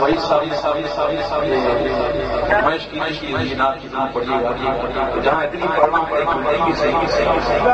وہی ساری ساری ساری ساری نمائش کی کی جہاں اتنی پڑھنا پڑے گی صحیح صحیح صحیح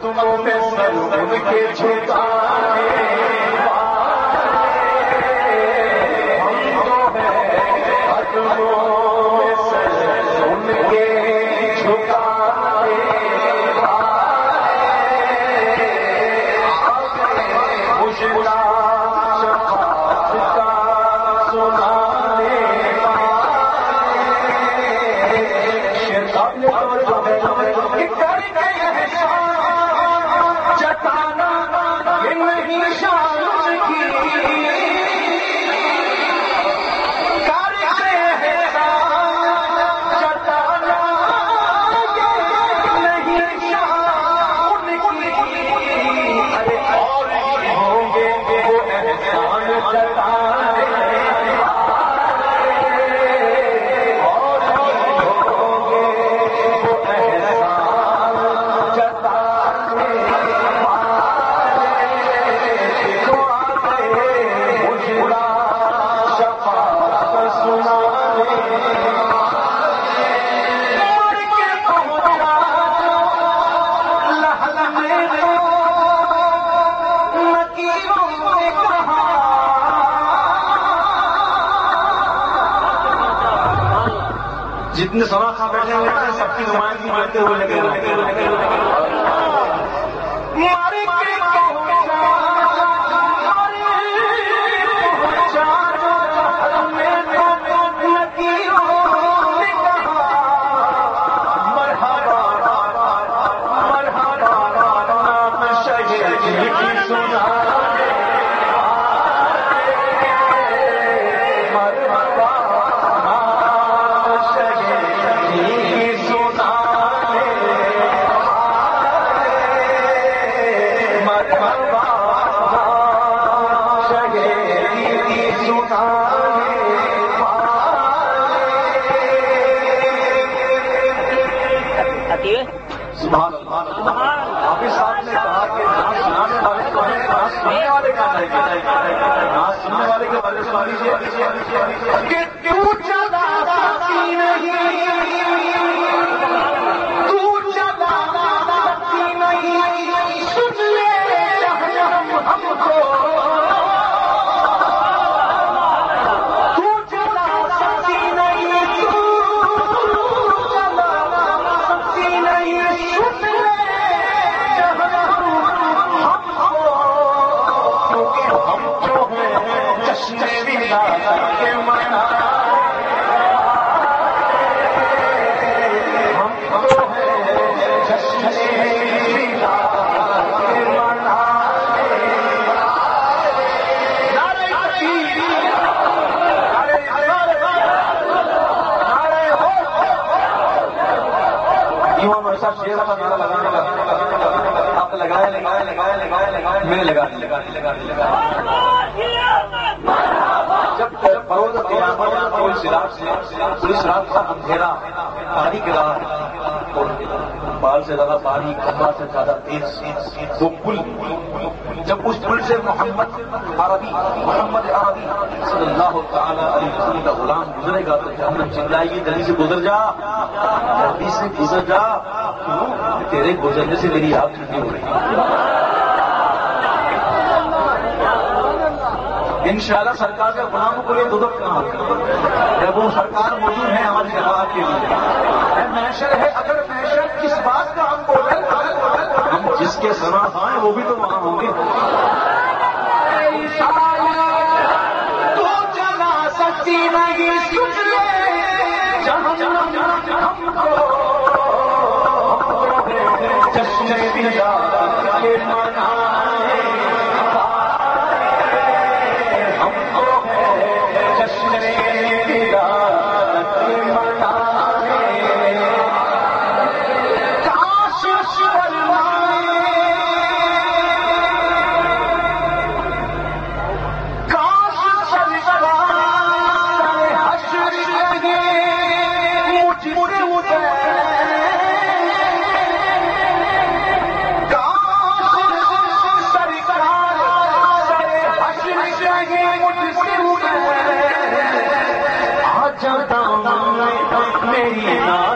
تم میں سر کے چھپانے جتنے سوا کھا بیٹھے ہوئے تھے سب کی نمائندگی کرتے ہوئے لگے سونا کیے کہا والے ہے کیوں والے کے بارے میں لگائے لگائے لگائے لگائے لگائے میں لگا لگا لگا لگا لگا بروز بروز پولیس رات کا اندھیرا، پانی گرا۔ بال سے زیادہ پانی کمرہ سے زیادہ تیز۔ وہ پل، جب اس پل سے محمد عربی محمد عربی صلی اللہ تعالی علیہ وسلم کا غلام گزرے گا تو جہنم چلائے گی دلی سے گزر جا۔ گلی سے گزر جا۔ تیرے گزرنے سے میری آپ چھٹی ہو رہی۔ ہے شاء اللہ سرکار کے غلاموں کو لیے دودھ کہاں جب وہ سرکار موجود ہے ہماری جواب کے لیے۔ محشر ہے، اگر محشر کس بات کا ہم بولیں ہم جس کے سنا آئے ہاں وہ بھی تو وہاں ہوں گے۔ تو چلا سکتی نہیں سن لے میری نات